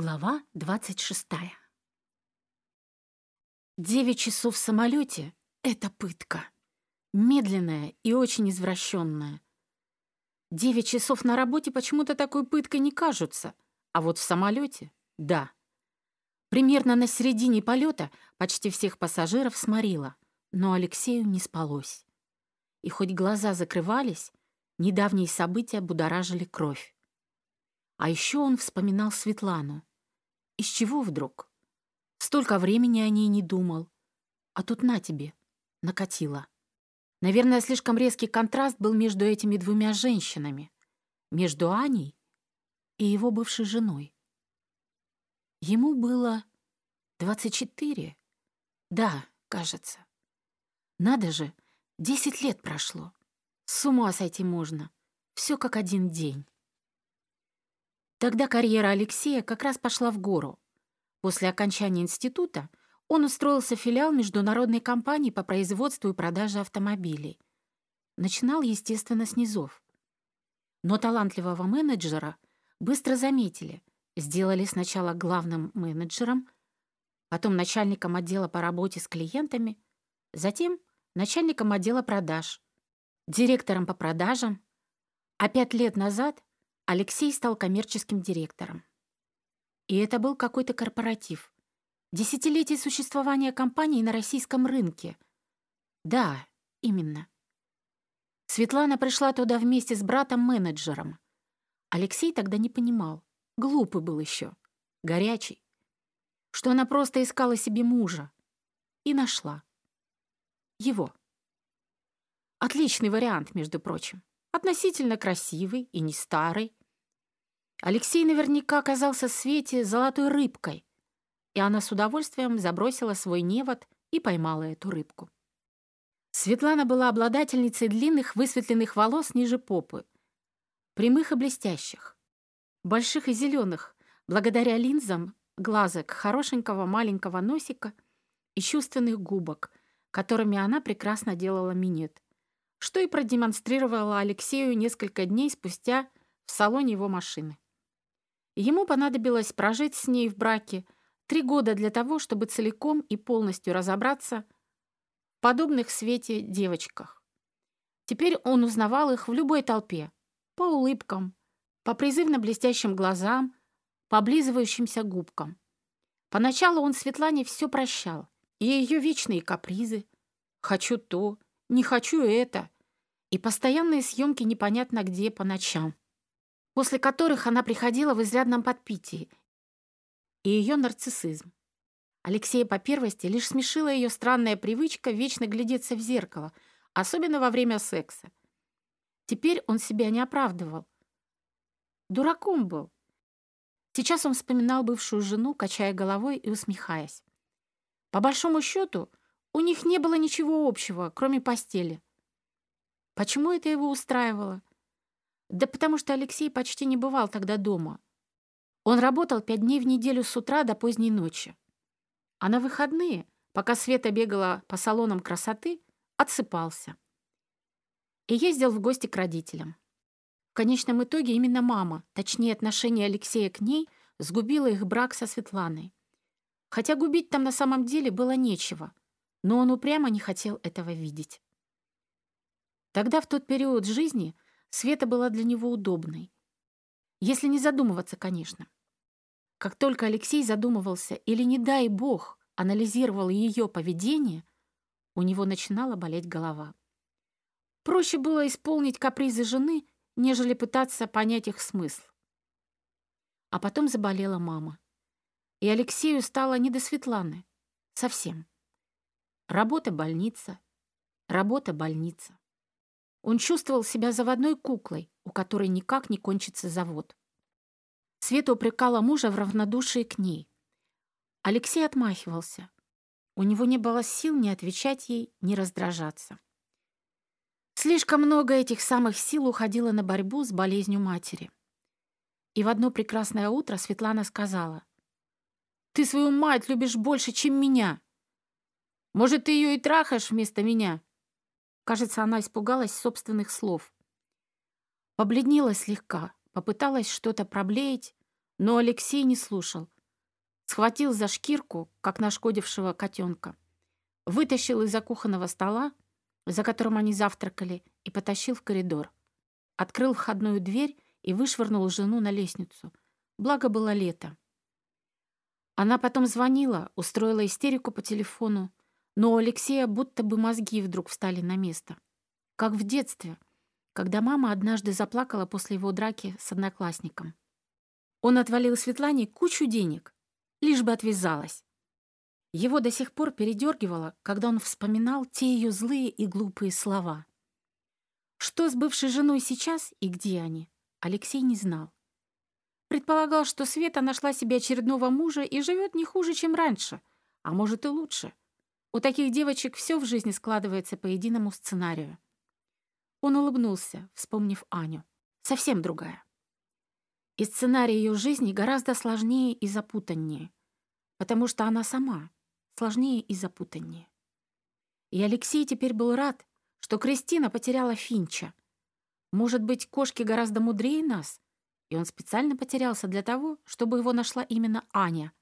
Глава 26. Девять часов в самолете — это пытка. Медленная и очень извращенная. Девять часов на работе почему-то такой пыткой не кажутся, а вот в самолете — да. Примерно на середине полета почти всех пассажиров сморило, но Алексею не спалось. И хоть глаза закрывались, недавние события будоражили кровь. А еще он вспоминал Светлану. Из чего вдруг? Столько времени о ней не думал. А тут на тебе, накатило. Наверное, слишком резкий контраст был между этими двумя женщинами. Между Аней и его бывшей женой. Ему было 24. Да, кажется. Надо же, 10 лет прошло. С ума сойти можно. Все как один день. Тогда карьера Алексея как раз пошла в гору. После окончания института он устроился в филиал международной компании по производству и продаже автомобилей. Начинал, естественно, с низов. Но талантливого менеджера быстро заметили, сделали сначала главным менеджером, потом начальником отдела по работе с клиентами, затем начальником отдела продаж, директором по продажам, а пять лет назад Алексей стал коммерческим директором. И это был какой-то корпоратив. Десятилетие существования компании на российском рынке. Да, именно. Светлана пришла туда вместе с братом-менеджером. Алексей тогда не понимал. Глупый был еще. Горячий. Что она просто искала себе мужа. И нашла. Его. Отличный вариант, между прочим. Относительно красивый и не старый. Алексей наверняка оказался свете золотой рыбкой, и она с удовольствием забросила свой невод и поймала эту рыбку. Светлана была обладательницей длинных высветленных волос ниже попы, прямых и блестящих, больших и зеленых, благодаря линзам глазок, хорошенького маленького носика и чувственных губок, которыми она прекрасно делала минет, что и продемонстрировала Алексею несколько дней спустя в салоне его машины. Ему понадобилось прожить с ней в браке три года для того, чтобы целиком и полностью разобраться в подобных Свете девочках. Теперь он узнавал их в любой толпе, по улыбкам, по призывно блестящим глазам, по облизывающимся губкам. Поначалу он Светлане все прощал, и ее вечные капризы «хочу то», «не хочу это», и постоянные съемки непонятно где по ночам после которых она приходила в изрядном подпитии, и ее нарциссизм. Алексея по первости лишь смешила ее странная привычка вечно глядеться в зеркало, особенно во время секса. Теперь он себя не оправдывал. Дураком был. Сейчас он вспоминал бывшую жену, качая головой и усмехаясь. По большому счету, у них не было ничего общего, кроме постели. Почему это его устраивало? Да потому что Алексей почти не бывал тогда дома. Он работал пять дней в неделю с утра до поздней ночи. А на выходные, пока Света бегала по салонам красоты, отсыпался. И ездил в гости к родителям. В конечном итоге именно мама, точнее отношение Алексея к ней, сгубила их брак со Светланой. Хотя губить там на самом деле было нечего, но он упрямо не хотел этого видеть. Тогда, в тот период жизни, Света была для него удобной. Если не задумываться, конечно. Как только Алексей задумывался или, не дай бог, анализировал ее поведение, у него начинала болеть голова. Проще было исполнить капризы жены, нежели пытаться понять их смысл. А потом заболела мама. И Алексею стало не до Светланы. Совсем. Работа — больница. Он чувствовал себя заводной куклой, у которой никак не кончится завод. Света упрекала мужа в равнодушии к ней. Алексей отмахивался. У него не было сил ни отвечать ей, ни раздражаться. Слишком много этих самых сил уходило на борьбу с болезнью матери. И в одно прекрасное утро Светлана сказала, «Ты свою мать любишь больше, чем меня. Может, ты ее и трахаешь вместо меня?» Кажется, она испугалась собственных слов. Побледнела слегка, попыталась что-то проблеять, Но Алексей не слушал. Схватил за шкирку, как нашкодившего котенка. Вытащил из-за кухонного стола, за которым они завтракали, и потащил в коридор. Открыл входную дверь и вышвырнул жену на лестницу. Благо было лето. Она потом звонила, устроила истерику по телефону, но у Алексея будто бы мозги вдруг встали на место. Как в детстве, когда мама однажды заплакала после его драки с одноклассником. Он отвалил Светлане кучу денег, лишь бы отвязалась. Его до сих пор передергивало, когда он вспоминал те ее злые и глупые слова. Что с бывшей женой сейчас и где они, Алексей не знал. Предполагал, что Света нашла себе очередного мужа и живет не хуже, чем раньше, а может и лучше. У таких девочек все в жизни складывается по единому сценарию. Он улыбнулся, вспомнив Аню. Совсем другая. И сценарий ее жизни гораздо сложнее и запутаннее, потому что она сама сложнее и запутаннее. И Алексей теперь был рад, что Кристина потеряла Финча. Может быть, кошки гораздо мудрее нас, и он специально потерялся для того, чтобы его нашла именно Аня,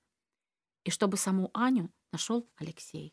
и чтобы саму Аню нашел Алексей.